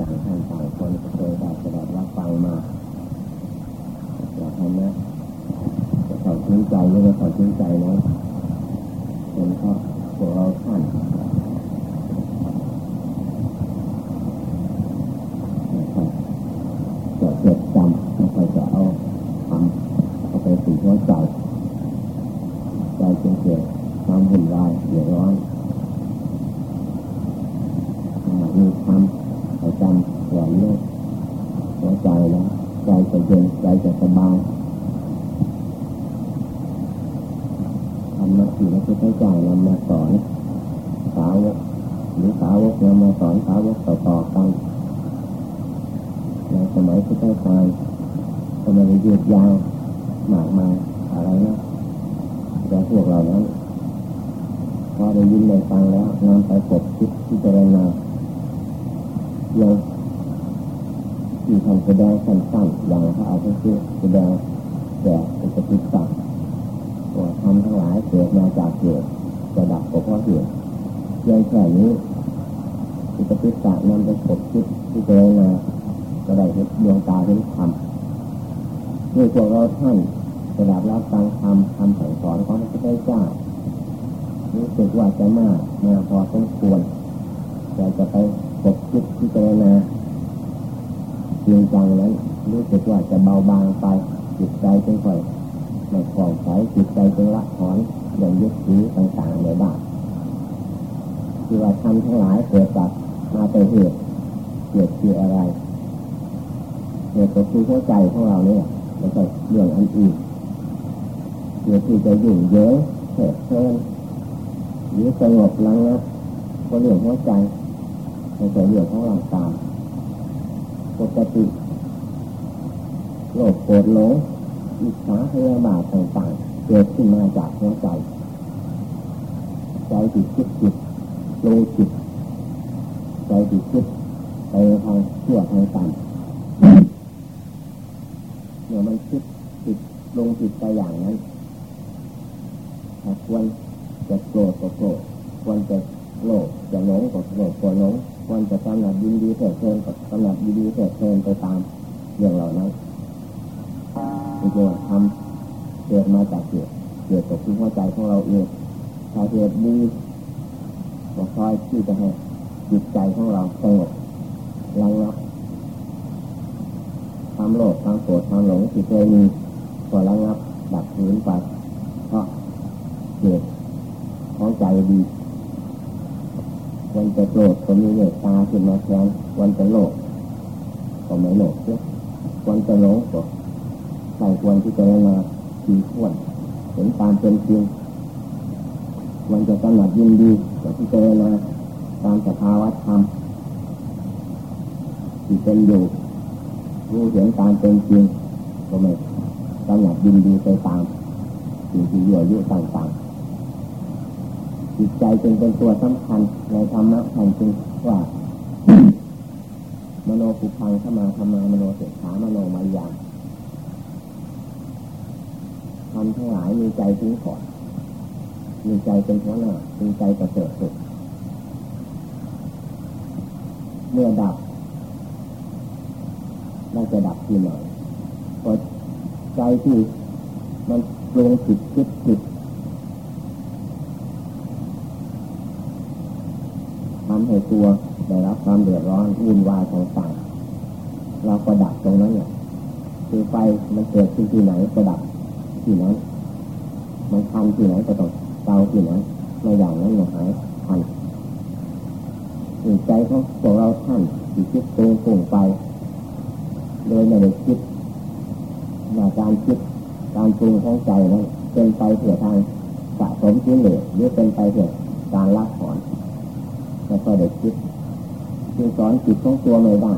ต่างท่านต่างคนเคยได้แสดงรับฟังมาอยากให้นะจะเข้าถึงใจไม่ได้เข้าถึงใจนะเป็นเพราะพวกเราท่านจะเกิดจำไม่ค่อยจะเอาทำเอาไปสู่หัวใจใจจึงเกิดความหุ่นวายเดือดร้อนมีความประจำหล่อเลื่อนหัวใจแล้วใจจะเย็นใจจะสบายธรรมะที่พระพุทธเจ้านำมาสอนสาวกหรือสาวก นำมาสอนสาวกต่อๆกันในสมัยพุทธกาลก็ไม่ได้ยืดยาวมากมายอะไรนะแต่พวกเรานั้นพอได้ยินได้ฟังแล้วนำไปกดคิดที่จะรณาอย่างที่ทำแสดงสั้นๆอย่างพระอาทิตย์แสดงแต่เป็นปฏิสั์ว่าทำทั้งหลายเกิดมาจากเหตุจะดับก็เพราะเหตุเพียงแค่นี้ เป็นปฏิสั์นำไปกดคิดที่เจะรณาก็ได้เห็นดวงตาเห็นธรรมเมื่พวกเราท่านจะดับรับฟังธรรมคำสั่งสอนของพระพุทธเจ้ารู้สึกว่าจะมากมาพอสมควรอยากจะไปกดคิดที่เจรณาจริงจังนั้นรู้สึกว่าจะเบาบางไปจิตใจจึงค่อยไม่คล่องใสจิตใจจึงละถอนอย่างยึดถือต่างๆในบ้างที่ว่าทำทั้งหลายเกิดจาก มาเป็นเหตุเกิดคืออะไรเหตุก็คือหัวใจของเราเนี่ยไม่ใช่เรื่องอันอื่นเกิดที่จะยุ่งเยอะเถิดเพลินหรือสงบลังนะก็เรื่องหัวใจในใจเรื่องของร่างกายปกติโรคปวดหลงอิจฉาพยาบาทต่างๆเกิดขึ้นมาจากหัวใจ ใจติดคิดจิตโลจิต ใจติดคิดไปทางชั่วทางต่ำเมื่อมันคิดติดลงจิตไปอย่างนั้นถ้าควรจะโกรธก็โกรธควรจะโลภจะหลงก็โลภก็หลงควรจะกำหนัดยินดีเถิดเพลินก็กำหนัดยินดีเถิดเพลินไปตามเรื่องเหล่านั้นจริงๆทำเกิดมาจากเหตุเกิดจากที่หัวใจของเราเองถ้าเหตุดีก็คอยที่จะให้ จิตใจของเราสงบระงับความโลภความโกรธความหลงที่เคยมีก็ระงับดับฝืนไปเพราะเหตุของใจดีวันจะโกรธก็มีเมตตาขึ้นมาแทนวันจะโลภก็ไม่โลภเสียวันจะหลงก็ใส่ควรที่จะมาทีข่วนเห็นตามเป็นจริงวันจะกำหนัดยินดีก็ที่เจนา ตามสภาวะธรรมที่เป็นอยู่รู้เห็นตามเป็นจริงก็ไม่กำหนัดยินดีไปตามสิ่งที่ยั่วยุต่างๆจิตใจจึงเป็นตัวสำคัญในธรรมะท่านจึงว่ามโนปุพังขมาธรรมามโนเสขามโนมายาทำทั้งหลายมีใจทิ้งก่อนมีใจเป็นหัวหน้ามีใจประเสริฐสุด เมื่อดับเราจะดับที่ไหนก็ใจที่มันปรุงผิดคิดผิดทำให้ตัวได้รับความเดือดร้อนวุ่นวายต่างๆเราก็ดับตรงนั้นเนี่ยคือไฟมันเกิดขึ้นที่ไหนก็ดับที่นั้นมันทันที่ไหนก็ต้องเตาที่นั้นในอย่างนั้นมันหายทัน จิตใจของพวกเราท่านที่คิดตรงปุ่งไป โดยไม่ได้คิดว่าการคิดการปรุงของใจนั้นเป็นไปเพื่อทางสะสมชิ้นเหลือหรือเป็นไปเพื่อการละถอนแล้วก็ได้คิดคือสอนจิตของตัวไม่ได้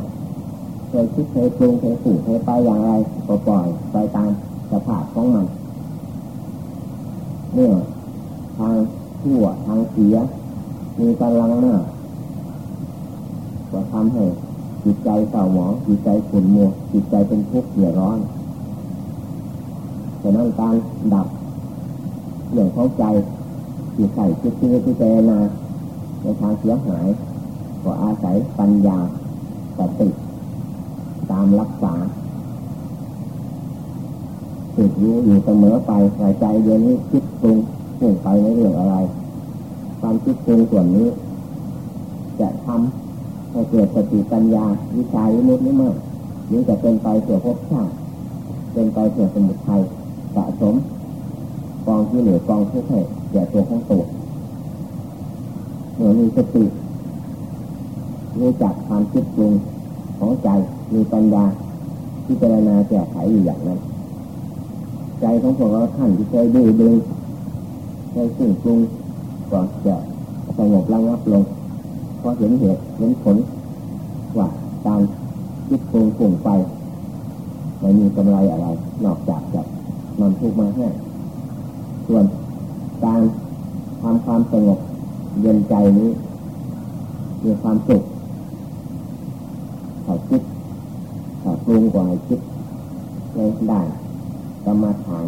เคยคิดเคยปรุงเคยผูกเคยไปอย่างไรก็ปล่อยไปตามสภาพของมันเนี่ยทางชั่วทางเสีย มีกำลังมาก ก็ทำให้จิตใจเศร้าหมองจิตใจขุ่นมัวจิตใจเป็นทุกข์เดือดร้อนฉะนั้นการดับเรื่องของใจจิตใส่จิตที่พิจารณาในทางเสียหาย ก็อาศัยปัญญาสติตามรักษาติดรู้อยู่เสมอไปหายใจเย็นนี้คิดปรุงปุ่งไปในเรื่องอะไร ความคิดปรุงส่วนนี้ จะทำ ให้เกิดสติปัญญาวิชาวิมุตติไม่มากหรือจะเป็นไปเสื่อภพชาติเป็นไปเสื่อสมุทัยสะสมกองที่เหลือกองทุกข์ให้แก่ตัวของตัวเมื่อมีสติรู้จักความคิดปรุงของใจมีปัญญาที่เจรณาแก้ไขอยู่อย่างนั้น ใจของพวกเราท่านที่เคยดูดึงเคยสิ่งปรุงก็จะสงบระงับลง เพราะเห็นเหตุเห็นผลว่าการคิดปรุงปุ่งไปไม่มีกำไรอะไร นอกจากจะนำทุกมาให้ ส่วนการทำความสงบเย็นใจนี้มีความสุขถ้าคิดถ้าปรุงกว่าให้คิดในด้านกรรมฐาน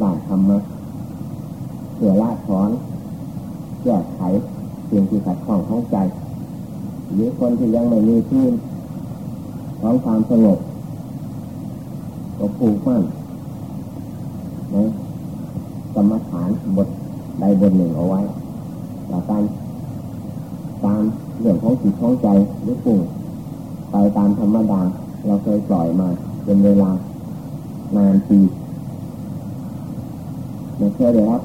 ด้านธรรมะเพื่อละถอนแก้ไข สิ่งที่ขัดข้องของใจ หรือคนที่ยังไม่มีที่ของความสงบก็ผูกมั่นในกรรมฐานบทใดบทหนึ่งเอาไว้ต่การตามเรื่องของจิตของใจหรือปุ่งไปตามธรรมดา เราเคยปล่อยมาเป็นเวลานานปีไม่เคยได้รับ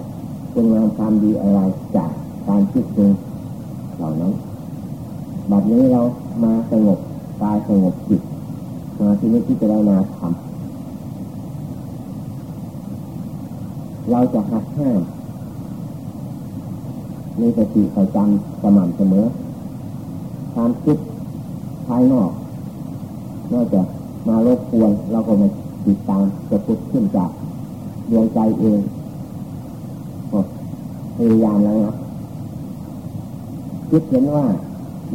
คุณงามความดีอะไรจากการคิดปรุง เหล่านั้นบัดนี้เรามาสงบกายสงบจิตมาที่นี้ที่จะได้มาทำเราจะหักห้ามมีสติคอยจำสม่ำเสมอความคิดภายนอกนอกจากมารบกวนเราก็มาติดตามจะพุดขึ้นจากดวงใจเองพยายามแล้วนะ คิดเห็นว่า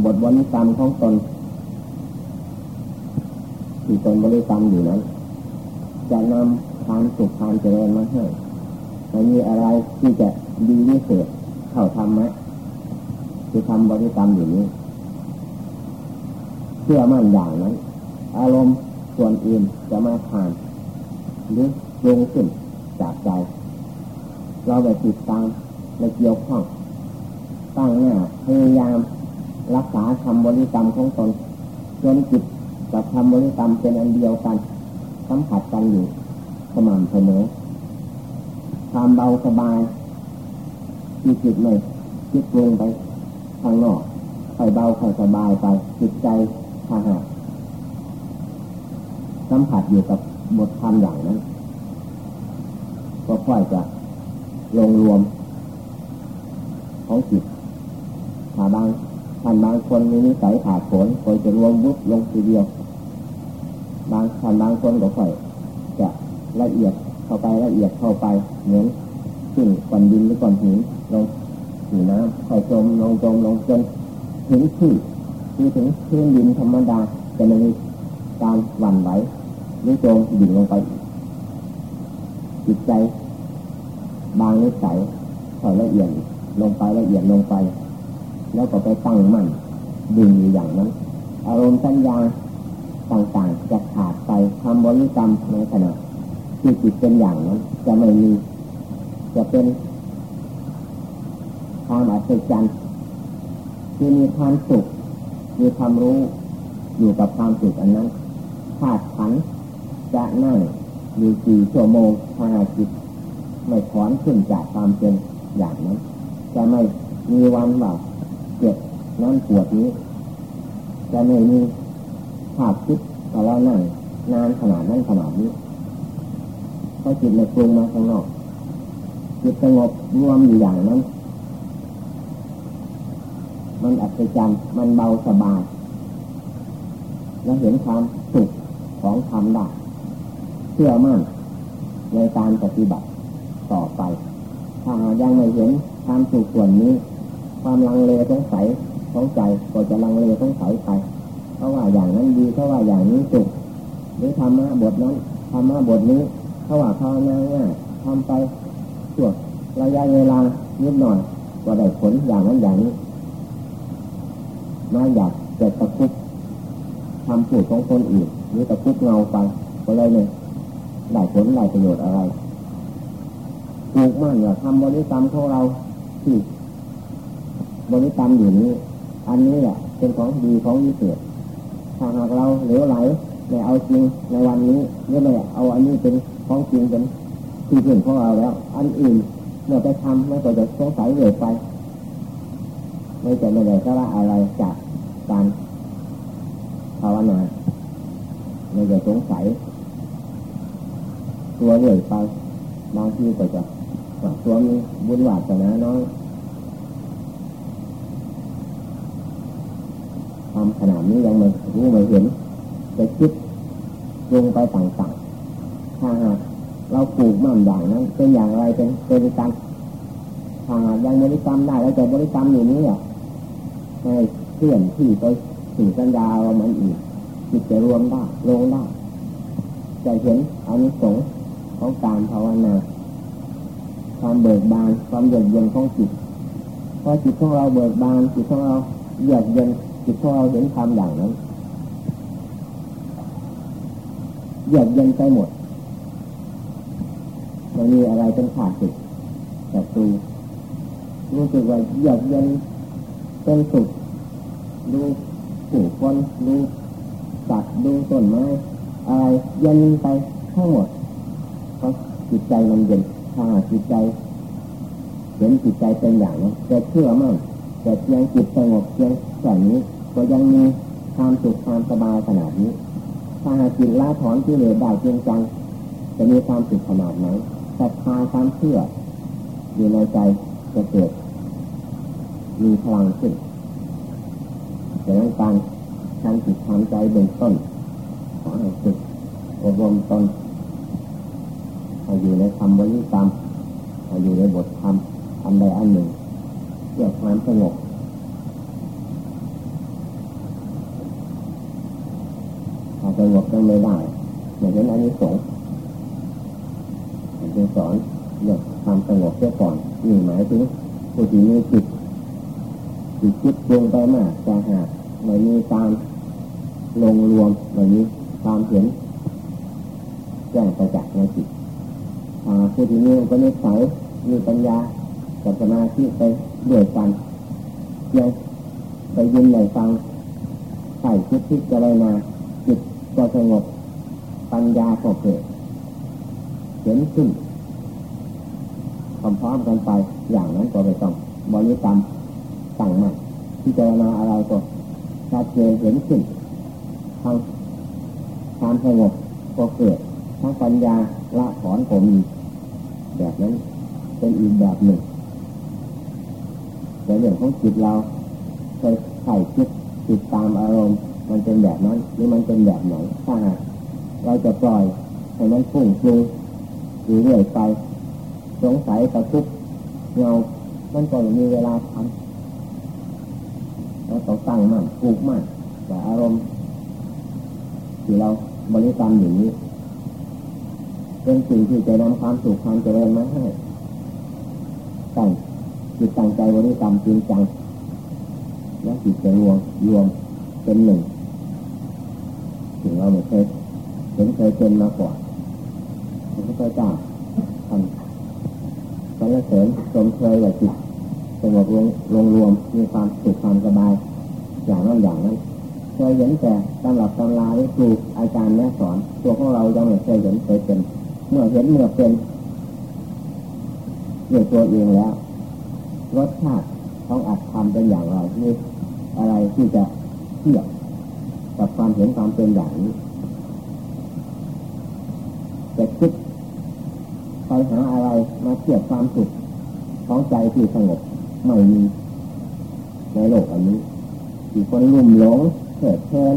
บทบริกรรมของตนที่ตนบริกรรมอยู่นั้นจะนำความสุขความเจริญมาให้ไม่มีอะไรที่จะดีวิเศษเข้าทำไหมคือทำบริกรรมอยู่นี้เชื่อมั่นอย่างนั้น อารมณ์ส่วนอื่นจะมาผ่านหรือลงขึ้นจากใจ เราไปติดตามในเกี่ยวข้อง ตั้งหน้าพยายามรักษาคำบริกรรมของตนจนจิตกับคำบริกรรมเป็นอันเดียวกันสัมผัสกันอยู่สม่ำเสมอความเบาสบายที่จิตไม่คิดลงไปข้างนอกค่อยเบาค่อยสบายไปจิตใจถ้าหากสัมผัสอยู่กับบทธรรมอย่างนั้น ก็ค่อยจะลงรวมของจิต ถ้าบางท่านบางคนมีนิสัยขาดผลก็จะรวมวุฒิลงทีเดียว บางท่านบางคนก็ค่อย จะละเอียดเข้าไปละเอียดเข้าไปเหมือนขึ้นก้อนดินหรือก้อนหินลงหินน้ำค่อยจมลงจมลงจนถึงที่ที่ถึงพื้นดินธรรมดาจะไม่มีการหวั่นไหวหรือจมดิ่งลงไป จิตใจ บางนิสัยค่อยละเอียดลงไปละเอียดลงไป แล้วก็ไปตั้งมั่นดึงอยู่อย่างนั้น อารมณ์สัญญาต่างๆจะขาดไปทำบริกรรมในขณะที่จิตเป็นอย่างนั้น จะไม่มี จะเป็นความอัศจรรย์ที่มีความสุขมีความรู้อยู่กับความสุขอันนั้นขาดขันจะนั่งอยู่กี่ชั่วโมงถ้าจิตไม่ถอนขึ้นจากความเป็นอย่างนั้น จะไม่มีวันว่าเจ็บ นั้นปวดนี้ จะไม่มีภาพคิดแต่เรานั่งนานขนาดนั้นขนาดนี้เพราะจิตไม่ปรุงมาข้างนอกจิตสงบรวมอยู่อย่างนั้น มันอัศจรรย์มันเบาสบายและเห็นความสุขของธรรมได้เชื่อมั่นในการปฏิบัติต่อไป ถ้ายังไม่เห็นความสุขส่วนนี้ ความลังเลสงสัย ของใจก็จะลังเลสงสัยไปเพราะว่าอย่างนั้นดีเพราะว่าอย่างนี้สุขหรือธรรมะบทนั้นธรรมะบทนี้เพราะว่าภาวนาง่ายทำไปช่วงระยะเวลานิดหน่อยก็ได้ผลอย่างนั้นอย่างนี้มาอยากเกิดตะคุบทำผูดของคนอื่นหรือตะคุบเงาไปก็เลยเนี่ยได้ผลได้ประโยชน์อะไรปลูกมั่นอย่าทำบริกรรมของเราที่บริกรรมอยู่นี้ อันนี้แหละเป็นของดีของวิเศษถ้าหากเราเหลวไหลไม่เอาจริงในวันนี้หรือไม่เอาอันนี้เป็นของจริงเป็นที่พึ่งของเราแล้ว อันอื่นเมื่อไปทำไม่ก็จะสงสัยเรื่อยไป ไม่จะไม่ได้สาระอะไรจากการภาวนาไม่จะสงสัย ตัวเรื่อยไปบางทีก็จะตัวมีบุญวาสนาน้อยทำ ขนาดนี้ยังไม่รู้ไม่เห็นจะคิดลงไปต่างๆถ้าหากเราปลูกมั่นอย่างนั้นเป็นอย่างไรเป็นเป็นการถ้าหากยังบริกรรมได้แล้วจะบริกรรมอยู่นี้อะให้เพื่อนที่ไปถึงสัญญาว่ามันอีกจิตจะรวมได้ลงได้จะเห็นอานิสงส์ของการภาวนาความเบิกบานความเยือกเย็นของจิตพอจิตของเราเบิกบานจิตของเราเยือกเย็น จิตของเราเห็นความอย่างนั้นเยือกเย็นไปหมดไม่มีอะไรเป็นขาดสิแต่ตูรู้สึกว่าเยือกเย็นเป็นสุขดูผู้คนดูสัตว์ดูต้นไม้อะไรเย็นไปทั้งหมดเพราะจิตใจมันเย็นถ้าจิตใจเห็นจิตใจเป็นอย่างนั้นจะเชื่อมั่นแต่เพียงจิตสงบเพียงแค่นี้ ก็ยังมีความสุขความสบายขนาดนี้ ถ้าหากจิตละถอนที่เหลือได้จริงจังจะมีความสุขขนาดไหนศรัทธาความเชื่ออยู่ในใจจะเกิดมีพลังขึ้นดังนั้นการทำจิตทำใจเบื้องต้นขอให้ฝึกอบรมตนให้อยู่ในคำบริกรรมให้อยู่ในบทธรรมอันใดอันหนึ่งเพื่อความสงบถ้า สงบก็ไม่ได้อย่างนั้นอันนี้สงจึงสอนเรื่องความสงบเสียก่อนนี่หมายถึงผู้ที่มีจิตจิตคิดปรุงไปมากแต่หากไม่มีการลงรวมไม่มีความเห็นแจ้งประจักษ์ในจิตผู้ที่มีก็นิสัยมีปัญญากับสมาธิไปด้วยกันยังไปยินในฟังใส่คิดที่จะได้มาจิต ก็สงบ ปัญญาก็เกิดเห็นขึ้นพร้อมๆกันไป อย่างนั้นก็ไปต้องบริกรรมสั่งมาพิจารณาอะไรก็ชัดเจนเห็นขึ้นทางความสงบก็เกิดทั้งปัญญาละถอนผมมีแบบนั้นเป็นอีกแบบหนึ่งแต่เรื่องของจิตเราเคยไข่คิดติดตามอารมณ์ มันเป็นแบบนั้นหรือมันเป็นแบบไหนถ้าหากเราจะปล่อยให้มันฟุ้งฟุ้งอยู่เรื่อยไป สงสัยตะคุบเงามันก็มีเวลาทำเราต้องตั้งมั่นผูกมั่นแต่อารมณ์ที่เราบริกรรมอย่างนี้ เป็นสิ่งที่จะนำความสุขความเจริญมาให้ตั้งจิตตั้งใจบริกรรมจริงจังแล้วจิตจะรวมรวมเป็นหนึ่ง ถึงเราไม่เคยเห็นเคยเป็นมาก่อนพระพุทธเจ้าท่านสรรเสริญชมเชยว่าจิตสงบลงลงรวมมีความสุขความสบาย อย่างนั้นอย่างนั้นเคยเห็นแต่ตำรับตำราที่ครูอาจารย์แม่สอน ตัวของเรายังไม่เคยเห็นเคยเป็น เมื่อเห็นเมื่อเป็นเรื่องตัวเองแล้วรสชาติต้องอัดทำเป็นอย่างไรนี่อะไรที่จะเทียบ กับความเห็นความเป็นอย่างนี้จะคิดไปหาอะไรมาเทียบความสุขของใจที่สงบไม่มีในโลกอันนี้ที่คนลุ่มหลงเถิดเพลิน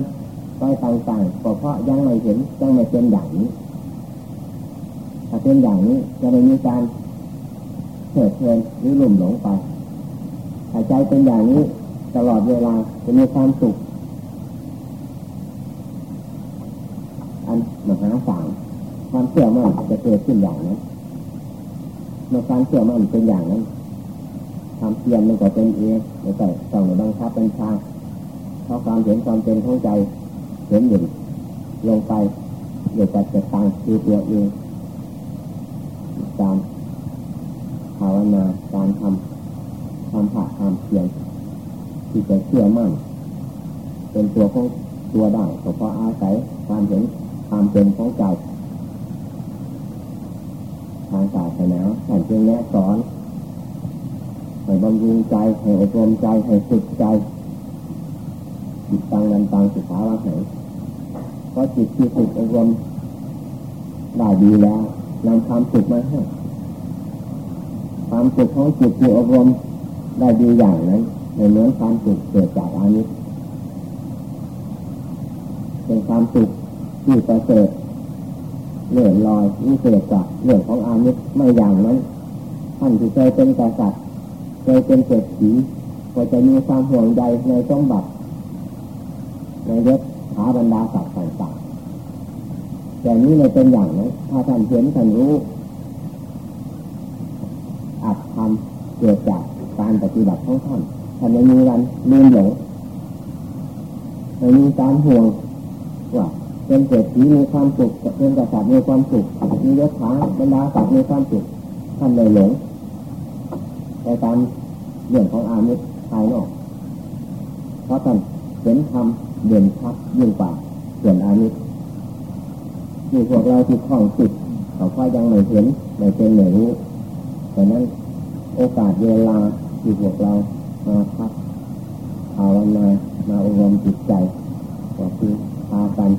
ไปต่างๆก็เพราะยังไม่เห็นยังไม่เป็นอย่างนี้ ถ้าเป็นอย่างนี้จะไม่มีการเถิดเพลินหรือลุ่มหลงไปถ้าใจเป็นอย่างนี้ตลอดเวลาจะมีความสุขอันมหาศาลความเชื่อมั่นจะเกิดขึ้นอย่างนั้นเมื่อความเชื่อมั่นเป็นอย่างนั้นความเพียรมันก็เป็นเองไม่ใช่ต้องในบังคับเป็นชาทราะความเห็นความเป็นของใจ เห็นหนึ่งลงไปเดี๋ยวจะจะตางคือตัวเองการภาวนาการทำทำผ่าทำเพียรที่จะเชื่อมั่น เป็นตัวของตัวได้เพราะอาศัยความเห็นความเป็นของใจ ทางศาสนาท่านจึงแนะสอนให้บำรุงใจให้อบรมใจให้ฝึกใจจิตตังนันตังสุขาวะไหนเพราะจิตที่ฝึกอบรมได้ดีแล้วนำความสุขมาให้ความสุขของจิตที่อบรมได้ดีอย่างนั้นเหมือนความสุขเกิดจากอานิสเป็นความสุขที่ประเสริฐ เลื่อนลอยวิเศษจากเรื่องของอานิสไม่อย่างนั้น ท่านที่เคยเป็นกษัตริย์เคยเป็นเศรษฐีก็จะมีความห่วงใยในสมบัติในยศถาบรรดาศักดิ์ต่างๆแต่นี้เลยเป็นอย่างนั้นถ้าท่านเห็นท่านรู้อาจทำเกิดจากการปฏิบัติของท่านท่านไม่มีวันลืมหลงไม่มีการห่วงว่า เป็นเศรษฐีมีความสุขเป็นกษัตริย์มีความสุขมียศถาบรรดาศักดิ์มีความสุขท่านเลยหลงในการเรื่องของอามิตรภายนอกเพราะท่านเห็นธรรมเด่นชัดยิ่งกว่าส่วนอามิตรที่พวกเราที่คล้องจิตเขาก็ยังไม่เห็นไม่เป็นไม่รู้แต่นั้นโอกาสเวลาที่พวกเรามาพักภาวนามาอบรมจิตใจก็คือพากัน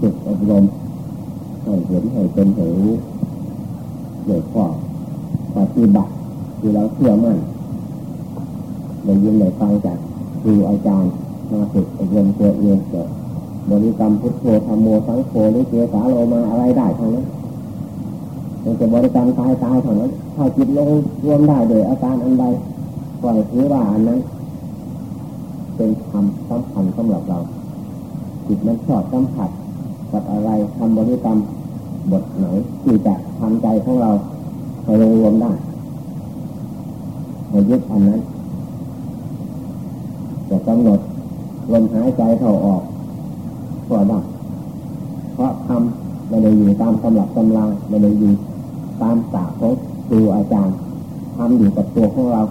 ฝึกอบรมให้เห็นให้เป็นให้รู้โดยข้อปฏิบัติที่เราเชื่อมั่นได้ยินได้ฟังจากครูอาจารย์มาฝึกอบรมตัวเองเกิดบริกรรมพุทโธธรรมโมสังโฆหรือเจสาโลมาอะไรได้ทั้งนั้นมันจะบริกรรมตายตายเท่านั้นถ้าจิตลงรวมได้โดยอาการอันใดปล่อยถือว่าอันนั้น เป็นธรรมสำคัญสำหรับเราจิตมันชอบสัมผัส กับอะไรทำบริกรรมบทไหนที่จะทำใจของเราให้รวมได้ในยึดอันนั้นจะกำหนดลมหายใจเข้าออกก็ได้เพราะทำไม่ได้อยู่ตามตำหลักตำราไม่ได้อยู่ตามศาสตร์ของครูอาจารย์ทำอยู่กับตัวของเรา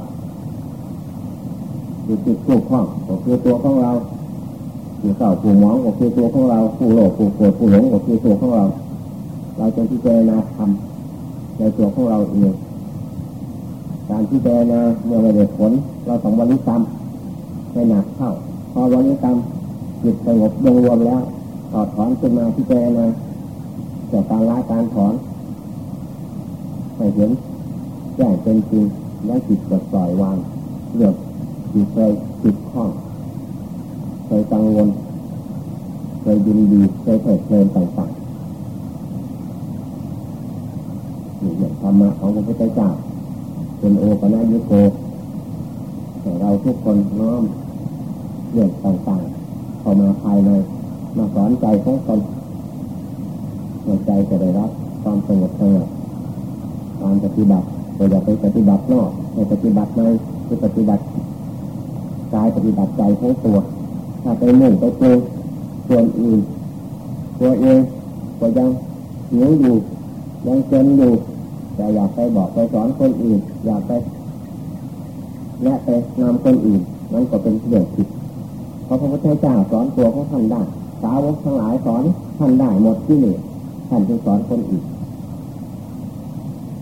อยู่จิตผู้คล้องก็คือตัวของเรา ผู้เศร้าผู้หมองก็คือตัวของเราผู้โลภผู้โกรธผู้หลงก็คือตัวของเรา เราจะพิจารณาทำในตัวของเราเองการพิจารณาเมื่อไม่ได้ผลเราต้องบริกรรมให้หนักเข้า พอบริกรรมจิตสงบรวมรวมแล้วถอดถอนขึ้นมาพิจารณาจากการละการถอนให้เห็นแจ้งเป็นจริงและจิตจะปล่อยวางเรื่องที่เคยจิตข้อง เคยกังวล เคยยินดีเคยเถิดเพลินต่างๆนี่อย่างธรรมะของพระพุทธเจ้าเป็นโอปนายุโกแต่เราทุกคนน้อมเรื่องต่างๆ เข้ามาภายในมาสอนใจของตนใจจะได้รับความสงบสงบการปฏิบัติแต่อย่าไปปฏิบัตินอกไปปฏิบัติในคือปฏิบัติกายปฏิบัติใจของตัว ถ้าไปมุ่งไปเจอส่วนอื่นตัวเองก็ยังหิวอยู่ยังเจนอยู่แต่อยากไปบอกไปสอนคนอื่น อยากไปแนะไปนำคนอื่นนั่นก็เป็นเรื่องผิดเพราะพระพุทธเจ้าสอนตัวของท่านได้สาวกทั้งหลายสอนท่านได้หมดที่นี่ท่านจึงสอนคนอื่น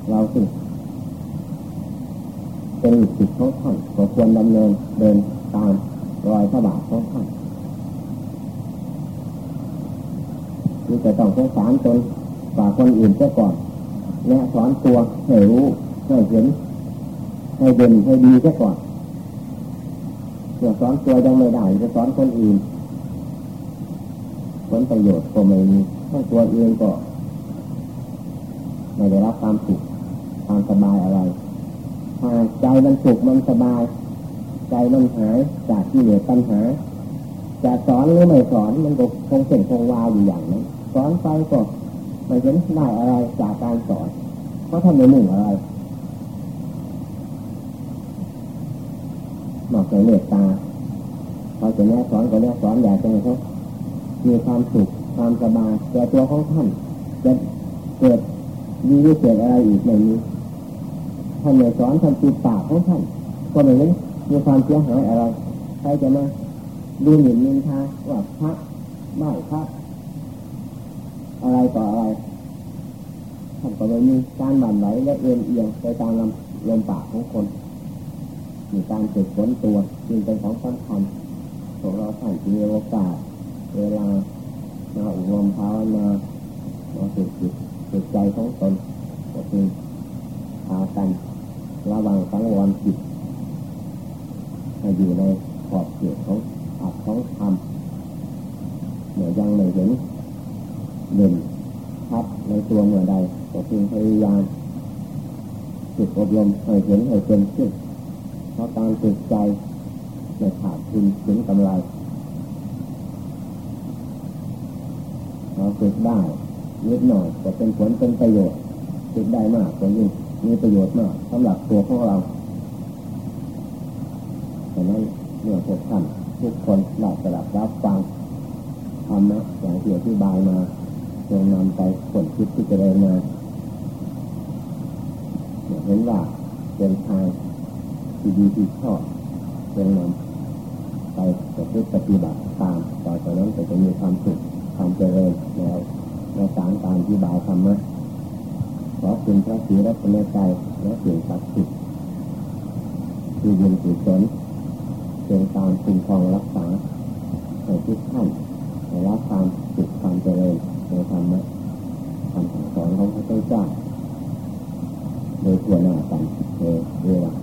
เราสิเป็นสิทธิ์ของท่านก็ควรดำเนินเดินตามรอยพระบาทของท่าน นี่จะต้องสงสารตนกว่าคนอื่นเสียก่อนแนะสอนตัวให้รู้ให้เห็นให้เด่นให้ดีเสียก่อนเมื่อสอนตัวยังไม่ได้จะสอนคนอื่น ผลประโยชน์ก็ไม่มีทั้งตัวเองก็ไม่ได้รับความสุขความสบายอะไรถ้าใจมันสุขมันสบาย ใจมันหายจากที่เหลือปัญหาจะสอนหรือไม่สอนมันก็คงเส้นคงวาวอยู่อย่างนั้น สอนไปก็ไม่เห็นได้อะไรจากการสอนเพราะทำในไม่หนึ่งอะไรนอกจากเมตตาเขาจะแนะสอนก็แนะสอนอยากจะให้เขามีความสุขความสบายแต่ตัวของท่านจะเกิดมีวิเศษอะไรอีกไม่มีท่านเนี่สอนท่านติดปากของท่านก็ไม่รู้มีความเสียหายอะไรใครจะมาดูหมิ่นนินทาว่าพระไม่พระ อะไรต่ออะไรท่านก็ไม่มีการบั่นไหวและเอียงเอียงไปตามลำลมปากของคนมีการฝึกฝนตัวจึงเป็นของสำคัญของเราท่านที่มีโอกาสเวลามาอบรมภาวนามาฝึกจิตฝึกใจของตนก็คือพากันระวังสังวรจิตให้อยู่ในขอบเขตของอัดของธรรมเมื่อยังไม่เห็น เด่นชัดในตัวเมื่อใดก็เพียงพยายามฝึกอบรมให้เห็นให้เป็นขึ้นเพราะการฝึกใจไม่ขาดทุนถึงกำไรเราฝึกได้นิดหน่อยจะเป็นผลเป็นประโยชน์ฝึกได้มากก็ยิ่งมีประโยชน์มากสำหรับตัวของเราดังนั้นเมื่อพวกท่านทุกคนได้สดับรับฟังธรรมะอย่างที่อธิบายมา จงนำไปผลคิดที่จะเริญมาเห็นว่าเป็นทางที่ดีที่ชอบจงนำไปประพฤติปฏิบัติตามต่อจากนั้นจะมีความสุขความเจริญในในสารการที่บายธรรมะขอคุณพระศรีรัตนใจและสิ่งศักดิ์สิทธิ์ที่ยินกุศลเป็นตามคุ้มครองรักษาให้ทุกท่านได้รับความสุขความเจริญ ในธรรมะคำสอนของพระเจ้าโดยทั่วหน้ากันในเวลา